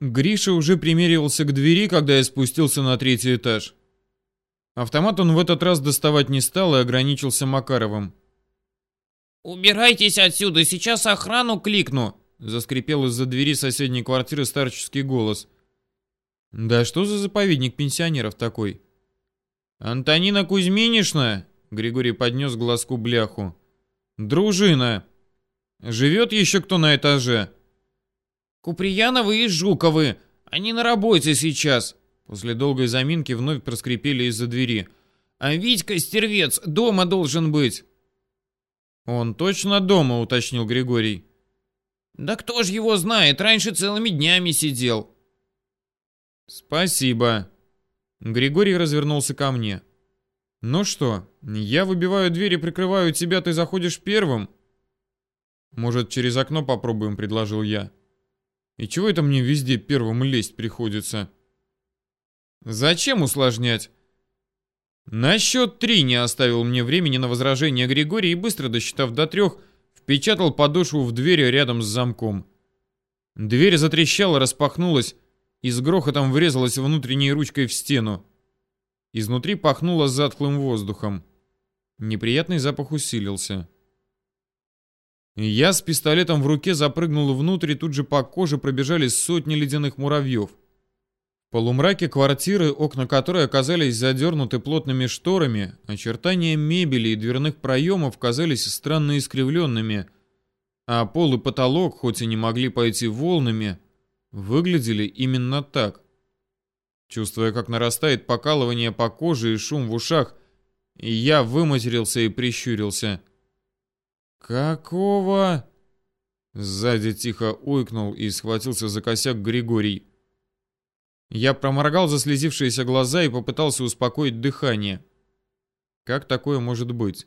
Гриша уже примеривался к двери, когда я спустился на третий этаж. Автомат он в этот раз доставать не стал и ограничился Макаровым. «Убирайтесь отсюда, сейчас охрану кликну!» Заскрипел из-за двери соседней квартиры старческий голос. «Да что за заповедник пенсионеров такой?» «Антонина Кузьминишна!» Григорий поднес глазку бляху. «Дружина! Живет еще кто на этаже?» «Куприяновы и Жуковы! Они на работе сейчас!» После долгой заминки вновь проскрипели из-за двери. «А Витька Стервец дома должен быть!» «Он точно дома», — уточнил Григорий. «Да кто ж его знает, раньше целыми днями сидел». «Спасибо». Григорий развернулся ко мне. «Ну что, я выбиваю дверь и прикрываю тебя, ты заходишь первым?» «Может, через окно попробуем», — предложил я. «И чего это мне везде первым лезть приходится?» «Зачем усложнять?» На счет три не оставил мне времени на возражение Григорий и, быстро досчитав до трех, впечатал подошву в дверь рядом с замком. Дверь затрещала, распахнулась и с грохотом врезалась внутренней ручкой в стену. Изнутри пахнуло затхлым воздухом. Неприятный запах усилился. Я с пистолетом в руке запрыгнул внутрь, и тут же по коже пробежали сотни ледяных муравьев. В полумраке квартиры, окна которой оказались задернуты плотными шторами, очертания мебели и дверных проемов казались странно искривленными, а пол и потолок, хоть и не могли пойти волнами, выглядели именно так. Чувствуя, как нарастает покалывание по коже и шум в ушах, я выматерился и прищурился. «Какого?» Сзади тихо ойкнул и схватился за косяк Григорий. Я проморгал заслезившиеся глаза и попытался успокоить дыхание. Как такое может быть?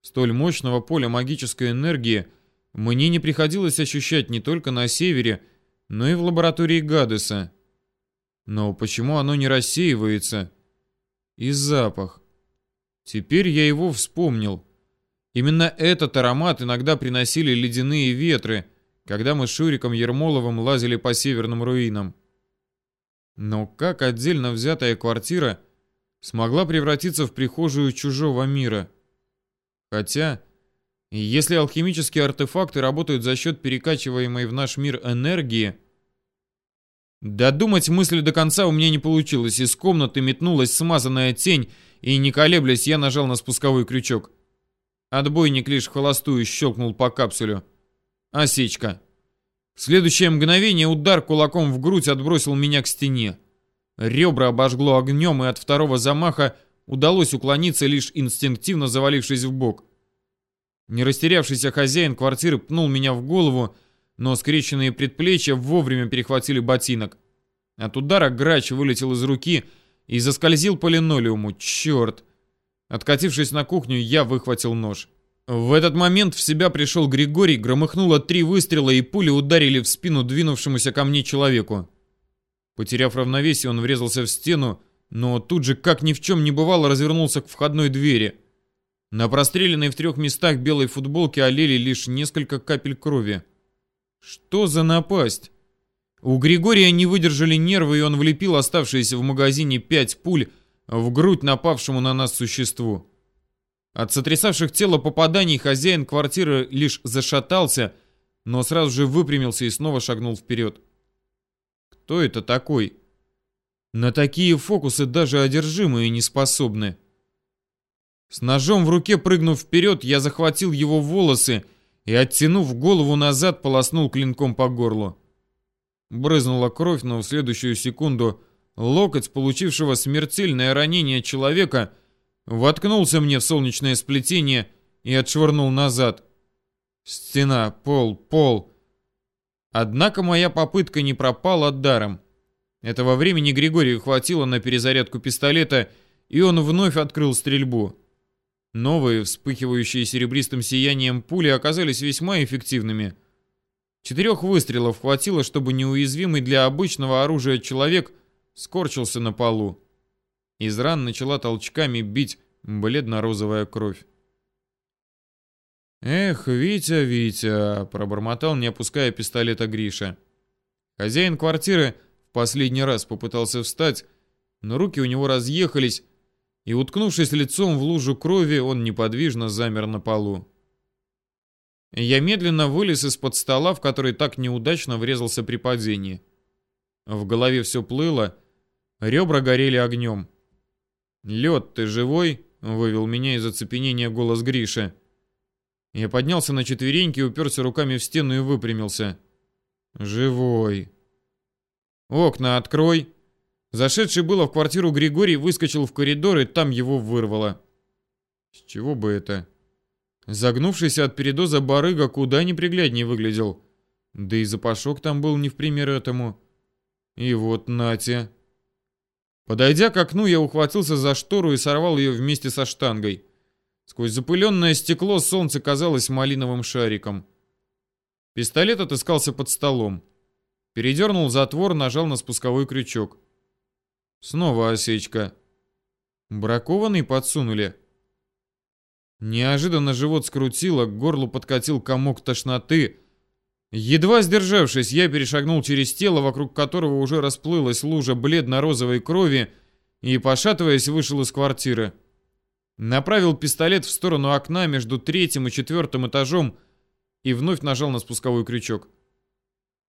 Столь мощного поля магической энергии мне не приходилось ощущать не только на севере, но и в лаборатории Гадеса. Но почему оно не рассеивается? И запах. Теперь я его вспомнил. Именно этот аромат иногда приносили ледяные ветры, когда мы с Шуриком Ермоловым лазили по северным руинам. Но как отдельно взятая квартира смогла превратиться в прихожую чужого мира? Хотя, если алхимические артефакты работают за счет перекачиваемой в наш мир энергии, Додумать мысль до конца у меня не получилось. Из комнаты метнулась смазанная тень, и, не колеблясь, я нажал на спусковой крючок. Отбойник лишь холостую щелкнул по капсулю. Осечка. В следующее мгновение удар кулаком в грудь отбросил меня к стене. Ребра обожгло огнем, и от второго замаха удалось уклониться, лишь инстинктивно завалившись в бок. Не растерявшийся хозяин квартиры пнул меня в голову, но скрещенные предплечья вовремя перехватили ботинок. От удара грач вылетел из руки и заскользил по линолеуму. Черт! Откатившись на кухню, я выхватил нож. В этот момент в себя пришел Григорий, громыхнуло три выстрела, и пули ударили в спину двинувшемуся ко мне человеку. Потеряв равновесие, он врезался в стену, но тут же, как ни в чем не бывало, развернулся к входной двери. На простреленной в трех местах белой футболке олели лишь несколько капель крови. Что за напасть? У Григория не выдержали нервы, и он влепил оставшиеся в магазине пять пуль в грудь напавшему на нас существу. От сотрясавших тело попаданий хозяин квартиры лишь зашатался, но сразу же выпрямился и снова шагнул вперед. Кто это такой? На такие фокусы даже одержимые не способны. С ножом в руке прыгнув вперед, я захватил его волосы и, оттянув голову назад, полоснул клинком по горлу. Брызнула кровь, но в следующую секунду локоть, получившего смертельное ранение человека, воткнулся мне в солнечное сплетение и отшвырнул назад. Стена, пол, пол. Однако моя попытка не пропала даром. Этого времени Григорию хватило на перезарядку пистолета, и он вновь открыл стрельбу. Новые, вспыхивающие серебристым сиянием пули оказались весьма эффективными. Четырех выстрелов хватило, чтобы неуязвимый для обычного оружия человек скорчился на полу. Из ран начала толчками бить бледно-розовая кровь. «Эх, Витя, Витя!» — пробормотал, не опуская пистолета Гриша. Хозяин квартиры в последний раз попытался встать, но руки у него разъехались, и, уткнувшись лицом в лужу крови, он неподвижно замер на полу. Я медленно вылез из-под стола, в который так неудачно врезался при падении. В голове все плыло, ребра горели огнем. «Лед, ты живой?» — вывел меня из оцепенения голос Гриши. Я поднялся на четвереньки, уперся руками в стену и выпрямился. «Живой». «Окна открой», Зашедший было в квартиру Григорий выскочил в коридор, и там его вырвало. С чего бы это? Загнувшийся от передоза барыга куда непригляднее выглядел. Да и запашок там был не в пример этому. И вот Натя. Подойдя к окну, я ухватился за штору и сорвал ее вместе со штангой. Сквозь запыленное стекло солнце казалось малиновым шариком. Пистолет отыскался под столом. Передернул затвор, нажал на спусковой крючок. Снова осечка. Бракованный подсунули. Неожиданно живот скрутило, к горлу подкатил комок тошноты. Едва сдержавшись, я перешагнул через тело, вокруг которого уже расплылась лужа бледно-розовой крови, и, пошатываясь, вышел из квартиры. Направил пистолет в сторону окна между третьим и четвертым этажом и вновь нажал на спусковой крючок.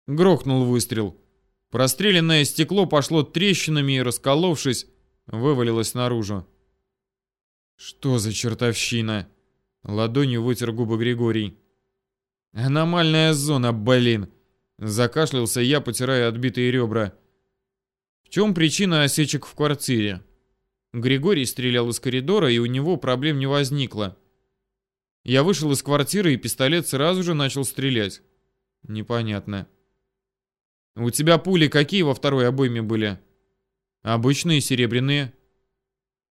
Грохнул выстрел. Простреленное стекло пошло трещинами и, расколовшись, вывалилось наружу. «Что за чертовщина?» Ладонью вытер губы Григорий. «Аномальная зона, блин!» Закашлялся я, потирая отбитые ребра. В чем причина осечек в квартире? Григорий стрелял из коридора, и у него проблем не возникло. Я вышел из квартиры, и пистолет сразу же начал стрелять. Непонятно. У тебя пули какие во второй обойме были? Обычные серебряные.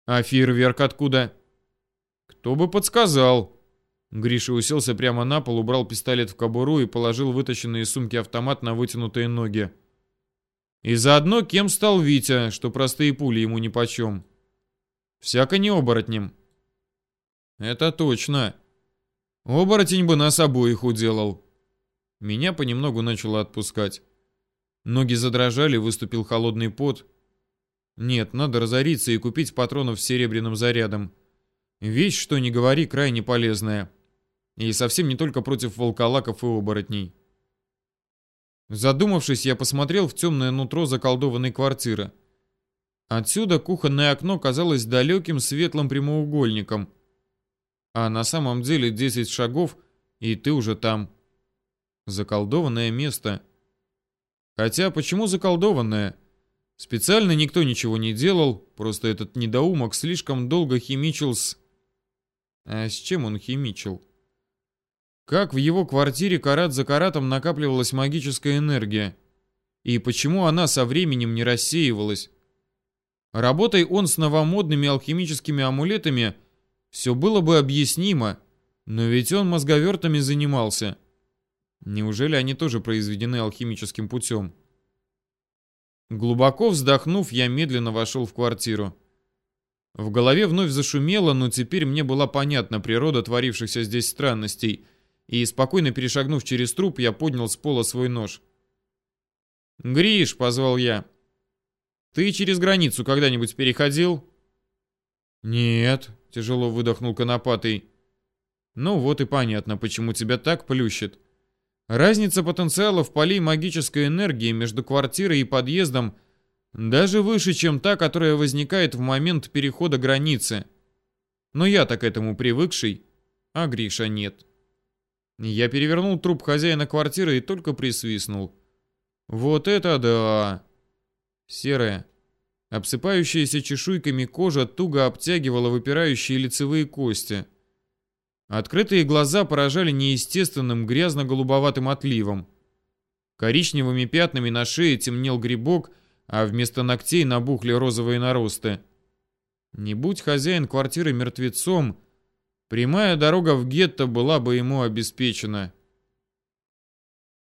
А фейерверк откуда? Кто бы подсказал? Гриша уселся прямо на пол, убрал пистолет в кобуру и положил вытащенный из сумки автомат на вытянутые ноги. И заодно кем стал Витя, что простые пули ему нипочем. Всяко не оборотнем. Это точно. Оборотень бы нас обоих уделал. Меня понемногу начало отпускать. Ноги задрожали, выступил холодный пот. Нет, надо разориться и купить патронов с серебряным зарядом. Вещь, что не говори, крайне полезная. И совсем не только против волколаков и оборотней. Задумавшись, я посмотрел в темное нутро заколдованной квартиры. Отсюда кухонное окно казалось далеким светлым прямоугольником. А на самом деле 10 шагов, и ты уже там. Заколдованное место — Хотя, почему заколдованная? Специально никто ничего не делал, просто этот недоумок слишком долго химичил с... А с чем он химичил? Как в его квартире карат за каратом накапливалась магическая энергия? И почему она со временем не рассеивалась? Работай он с новомодными алхимическими амулетами, все было бы объяснимо, но ведь он мозговертами занимался. Неужели они тоже произведены алхимическим путем? Глубоко вздохнув, я медленно вошел в квартиру. В голове вновь зашумело, но теперь мне была понятна природа творившихся здесь странностей, и, спокойно перешагнув через труп, я поднял с пола свой нож. «Гриш!» — позвал я. «Ты через границу когда-нибудь переходил?» «Нет», — тяжело выдохнул Конопатый. «Ну вот и понятно, почему тебя так плющит. Разница потенциалов полей магической энергии между квартирой и подъездом даже выше, чем та, которая возникает в момент перехода границы. Но я так к этому привыкший, а Гриша нет. Я перевернул труп хозяина квартиры и только присвистнул. Вот это да! Серая, обсыпающаяся чешуйками кожа туго обтягивала выпирающие лицевые кости. Открытые глаза поражали неестественным грязно-голубоватым отливом. Коричневыми пятнами на шее темнел грибок, а вместо ногтей набухли розовые наросты. Не будь хозяин квартиры мертвецом, прямая дорога в гетто была бы ему обеспечена.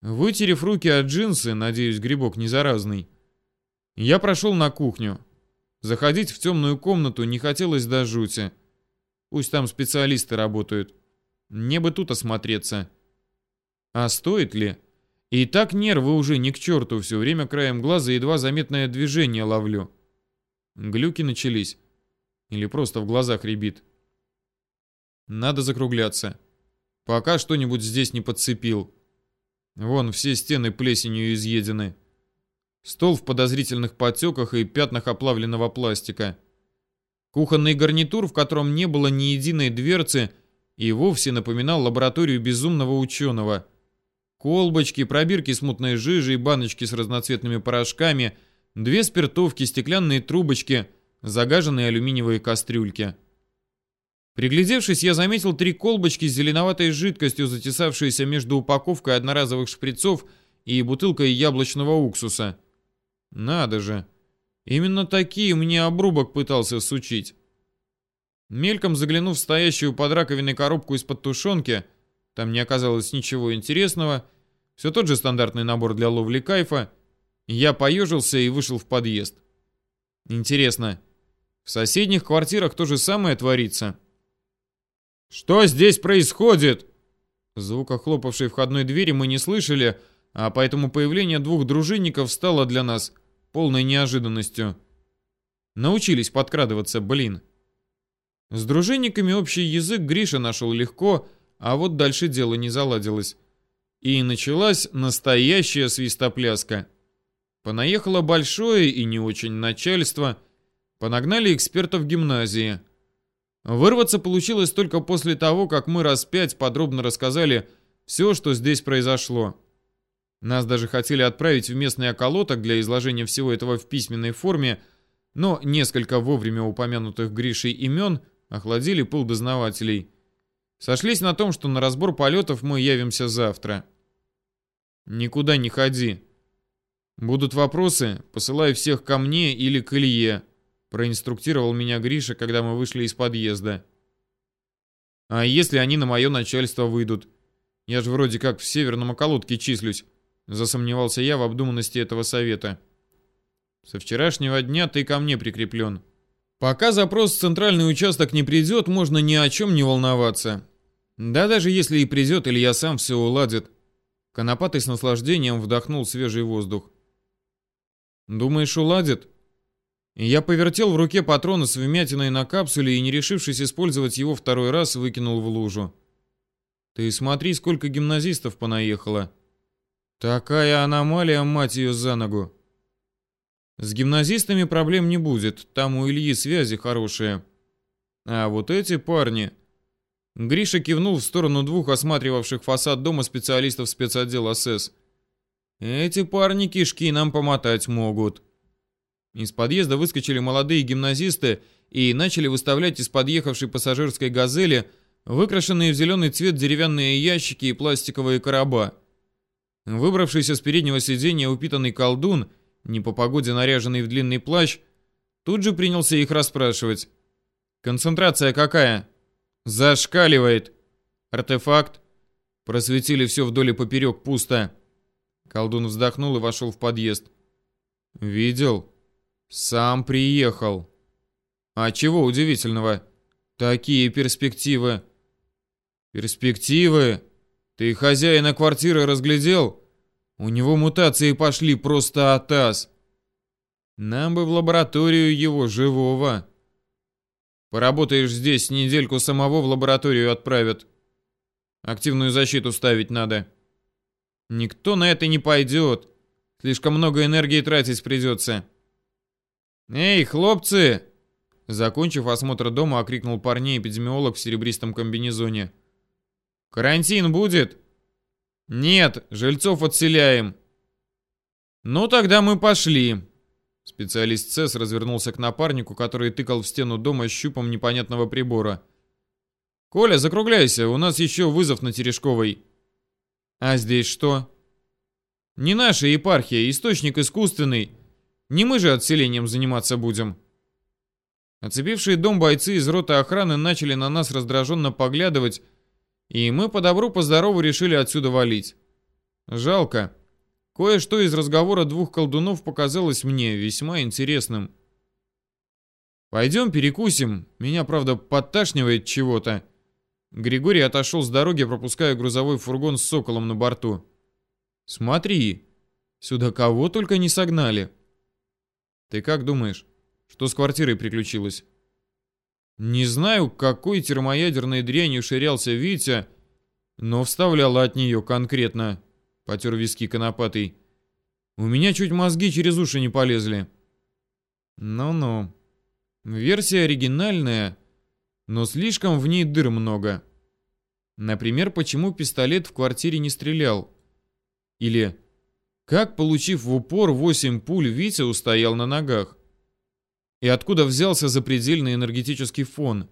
Вытерев руки от джинсы, надеюсь, грибок не заразный, я прошел на кухню. Заходить в темную комнату не хотелось до жути. Пусть там специалисты работают. Мне бы тут осмотреться. А стоит ли? И так нервы уже не к черту, все время краем глаза едва заметное движение ловлю. Глюки начались. Или просто в глазах рябит. Надо закругляться. Пока что-нибудь здесь не подцепил. Вон, все стены плесенью изъедены. Стол в подозрительных потеках и пятнах оплавленного пластика. Кухонный гарнитур, в котором не было ни единой дверцы, и вовсе напоминал лабораторию безумного ученого. Колбочки, пробирки с мутной жижей, баночки с разноцветными порошками, две спиртовки, стеклянные трубочки, загаженные алюминиевые кастрюльки. Приглядевшись, я заметил три колбочки с зеленоватой жидкостью, затесавшиеся между упаковкой одноразовых шприцов и бутылкой яблочного уксуса. Надо же. Именно такие мне обрубок пытался сучить. Мельком заглянув в стоящую под раковиной коробку из-под тушенки, там не оказалось ничего интересного, все тот же стандартный набор для ловли кайфа, я поежился и вышел в подъезд. Интересно, в соседних квартирах то же самое творится? «Что здесь происходит?» Звука хлопавшей входной двери мы не слышали, а поэтому появление двух дружинников стало для нас полной неожиданностью. Научились подкрадываться, блин. С дружинниками общий язык Гриша нашел легко, а вот дальше дело не заладилось. И началась настоящая свистопляска. Понаехало большое и не очень начальство, понагнали экспертов гимназии. Вырваться получилось только после того, как мы раз пять подробно рассказали все, что здесь произошло. Нас даже хотели отправить в местный околоток для изложения всего этого в письменной форме, но несколько вовремя упомянутых Гришей имен охладили пыл дознавателей. Сошлись на том, что на разбор полетов мы явимся завтра. Никуда не ходи. Будут вопросы, посылай всех ко мне или к Илье, проинструктировал меня Гриша, когда мы вышли из подъезда. А если они на мое начальство выйдут? Я же вроде как в северном околотке числюсь. Засомневался я в обдуманности этого совета. Со вчерашнего дня ты ко мне прикреплен. Пока запрос в центральный участок не придет, можно ни о чем не волноваться. Да даже если и придет, или я сам все уладит. Конопатый с наслаждением вдохнул свежий воздух. Думаешь, уладит? Я повертел в руке патрона с вмятиной на капсуле и, не решившись использовать его второй раз, выкинул в лужу. Ты смотри, сколько гимназистов понаехало. Такая аномалия, мать ее, за ногу. С гимназистами проблем не будет, там у Ильи связи хорошие. А вот эти парни... Гриша кивнул в сторону двух осматривавших фасад дома специалистов спецотдела СС. Эти парни кишки нам помотать могут. Из подъезда выскочили молодые гимназисты и начали выставлять из подъехавшей пассажирской «Газели» выкрашенные в зеленый цвет деревянные ящики и пластиковые короба. Выбравшийся с переднего сиденья упитанный колдун, не по погоде наряженный в длинный плащ, тут же принялся их расспрашивать. «Концентрация какая?» «Зашкаливает!» «Артефакт?» Просветили все вдоль и поперек пусто. Колдун вздохнул и вошел в подъезд. «Видел? Сам приехал. А чего удивительного? Такие перспективы». «Перспективы? Ты хозяина квартиры разглядел? У него мутации пошли просто атас. Нам бы в лабораторию его живого. Поработаешь здесь недельку, самого в лабораторию отправят. Активную защиту ставить надо. Никто на это не пойдет. Слишком много энергии тратить придется. Эй, хлопцы! Закончив осмотр дома, окрикнул парней эпидемиолог в серебристом комбинезоне. Карантин будет? Нет, жильцов отселяем. Ну тогда мы пошли. Специалист ЦЕС развернулся к напарнику, который тыкал в стену дома щупом непонятного прибора. «Коля, закругляйся, у нас еще вызов на Терешковой». «А здесь что?» «Не наша епархия, источник искусственный. Не мы же отселением заниматься будем». Оцепившие дом бойцы из роты охраны начали на нас раздраженно поглядывать, и мы по добру, по здорову решили отсюда валить. Жалко. Кое-что из разговора двух колдунов показалось мне весьма интересным. «Пойдем перекусим. Меня, правда, подташнивает чего-то». Григорий отошел с дороги, пропуская грузовой фургон с соколом на борту. Смотри, сюда кого только не согнали. Ты как думаешь, что с квартирой приключилось? Не знаю, какой термоядерной дрянью ширялся Витя, но вставляла от нее конкретно. Потер виски конопатый. У меня чуть мозги через уши не полезли. Ну-ну. Версия оригинальная, но слишком в ней дыр много. Например, почему пистолет в квартире не стрелял? Или как, получив в упор 8 пуль, Витя устоял на ногах? И откуда взялся запредельный энергетический фон?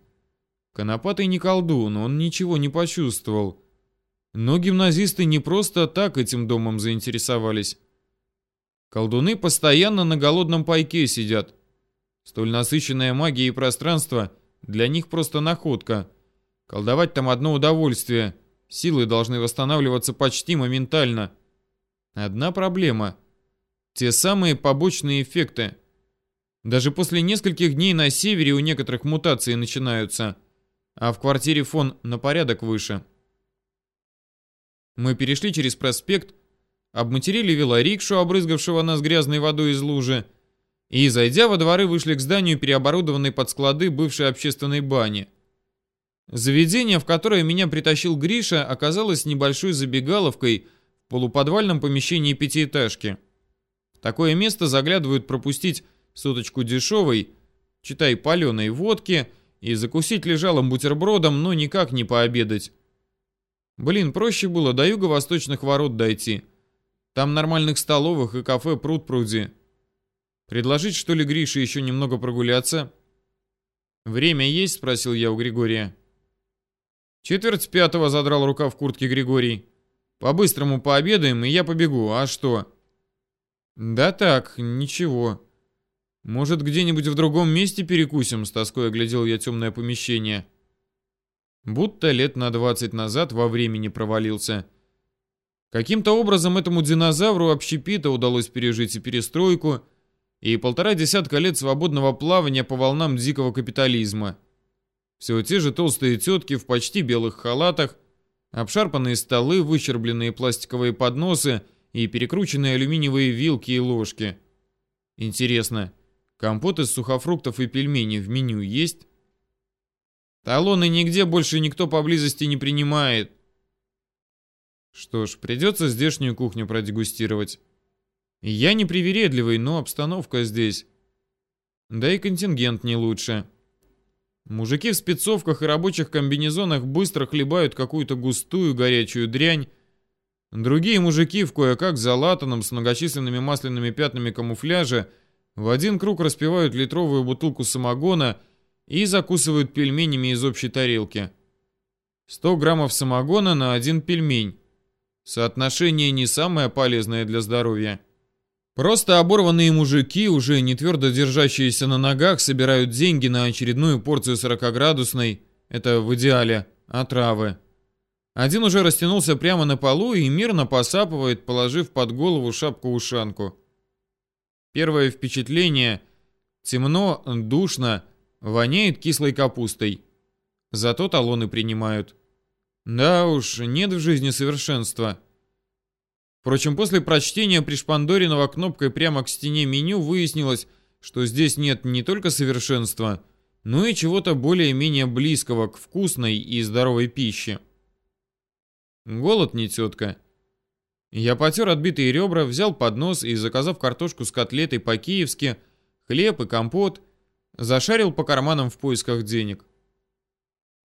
Конопатый не колдун, он ничего не почувствовал. Но гимназисты не просто так этим домом заинтересовались. Колдуны постоянно на голодном пайке сидят. Столь насыщенная магия и пространство для них просто находка. Колдовать там одно удовольствие. Силы должны восстанавливаться почти моментально. Одна проблема. Те самые побочные эффекты. Даже после нескольких дней на севере у некоторых мутации начинаются, а в квартире фон на порядок выше. Мы перешли через проспект, обматерили велорикшу, обрызгавшего нас грязной водой из лужи, и, зайдя во дворы, вышли к зданию, переоборудованной под склады бывшей общественной бани. Заведение, в которое меня притащил Гриша, оказалось небольшой забегаловкой полуподвальном помещении пятиэтажки. В такое место заглядывают пропустить суточку дешевой, читай паленой водки, и закусить лежалым бутербродом, но никак не пообедать. Блин, проще было до юго-восточных ворот дойти. Там нормальных столовых и кафе пруд пруди. Предложить, что ли, Грише еще немного прогуляться? «Время есть?» — спросил я у Григория. Четверть пятого задрал рука в куртке Григорий. «По-быстрому пообедаем, и я побегу. А что?» «Да так, ничего. Может, где-нибудь в другом месте перекусим?» С тоской оглядел я темное помещение. Будто лет на 20 назад во времени провалился. Каким-то образом этому динозавру общепита удалось пережить и перестройку, и полтора десятка лет свободного плавания по волнам дикого капитализма. Все те же толстые тетки в почти белых халатах, обшарпанные столы, выщербленные пластиковые подносы и перекрученные алюминиевые вилки и ложки. Интересно, компот из сухофруктов и пельменей в меню есть? Талоны нигде больше никто поблизости не принимает. Что ж, придется здешнюю кухню продегустировать. Я не привередливый, но обстановка здесь. Да и контингент не лучше. Мужики в спецовках и рабочих комбинезонах быстро хлебают какую-то густую горячую дрянь. Другие мужики в кое-как залатанном с многочисленными масляными пятнами камуфляже в один круг распивают литровую бутылку самогона и закусывают пельменями из общей тарелки. 100 граммов самогона на один пельмень. Соотношение не самое полезное для здоровья. Просто оборванные мужики, уже не твердо держащиеся на ногах, собирают деньги на очередную порцию 40-градусной, это в идеале, отравы. Один уже растянулся прямо на полу и мирно посапывает, положив под голову шапку-ушанку. Первое впечатление – темно, душно, Воняет кислой капустой. Зато талоны принимают. Да уж, нет в жизни совершенства. Впрочем, после прочтения пришпандоренного кнопкой прямо к стене меню выяснилось, что здесь нет не только совершенства, но и чего-то более-менее близкого к вкусной и здоровой пище. Голод не тетка. Я потер отбитые ребра, взял поднос и, заказав картошку с котлетой по-киевски, хлеб и компот, Зашарил по карманам в поисках денег.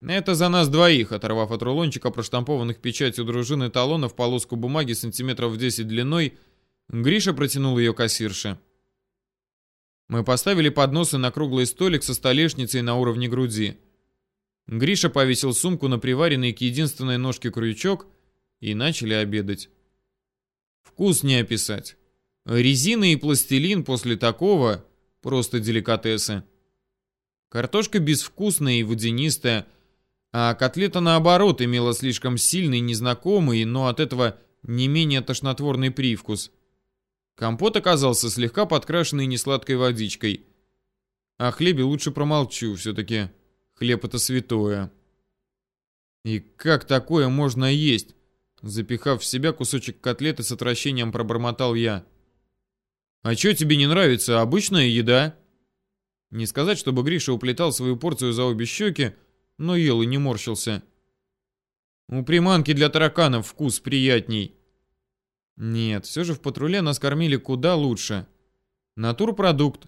Это за нас двоих, оторвав от рулончика проштампованных печатью дружины талонов полоску бумаги сантиметров в 10 длиной, Гриша протянул ее кассирше. Мы поставили подносы на круглый столик со столешницей на уровне груди. Гриша повесил сумку на приваренный к единственной ножке крючок и начали обедать. Вкус не описать. Резина и пластилин после такого просто деликатесы. Картошка безвкусная и водянистая, а котлета, наоборот, имела слишком сильный, незнакомый, но от этого не менее тошнотворный привкус. Компот оказался слегка подкрашенный несладкой водичкой. О хлебе лучше промолчу, все-таки хлеб это святое. И как такое можно есть? Запихав в себя кусочек котлеты с отвращением пробормотал я. «А что тебе не нравится? Обычная еда?» Не сказать, чтобы Гриша уплетал свою порцию за обе щеки, но ел и не морщился. «У приманки для тараканов вкус приятней». Нет, все же в патруле нас кормили куда лучше. Натурпродукт.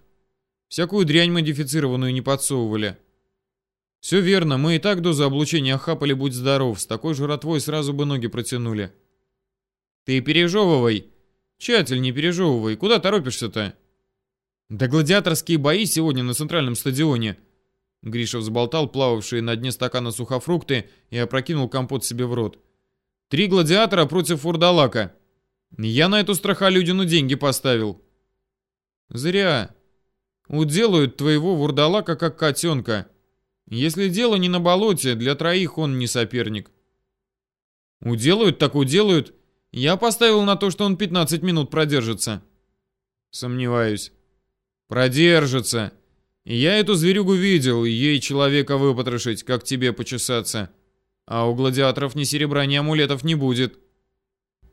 Всякую дрянь модифицированную не подсовывали. Все верно, мы и так дозу облучения хапали, будь здоров, с такой жратвой сразу бы ноги протянули. Ты пережевывай. Тщатель, не пережевывай. Куда торопишься-то? Да гладиаторские бои сегодня на центральном стадионе. Гриша взболтал плававшие на дне стакана сухофрукты и опрокинул компот себе в рот. Три гладиатора против фурдалака. Я на эту страхолюдину деньги поставил. Зря. Уделают твоего вурдалака как котенка. Если дело не на болоте, для троих он не соперник. Уделают так уделают. Я поставил на то, что он 15 минут продержится. Сомневаюсь. Продержится. Я эту зверюгу видел, ей человека выпотрошить, как тебе почесаться. А у гладиаторов ни серебра, ни амулетов не будет.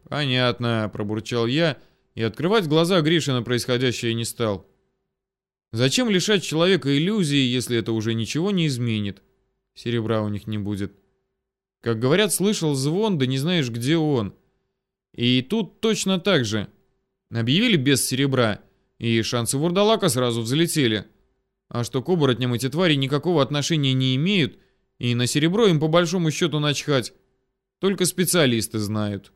Понятно, пробурчал я, и открывать глаза Грише на происходящее не стал. Зачем лишать человека иллюзии, если это уже ничего не изменит? Серебра у них не будет. Как говорят, слышал звон, да не знаешь, где он. И тут точно так же. Объявили без серебра, и шансы вурдалака сразу взлетели. А что к оборотням эти твари никакого отношения не имеют, и на серебро им по большому счету начхать. Только специалисты знают.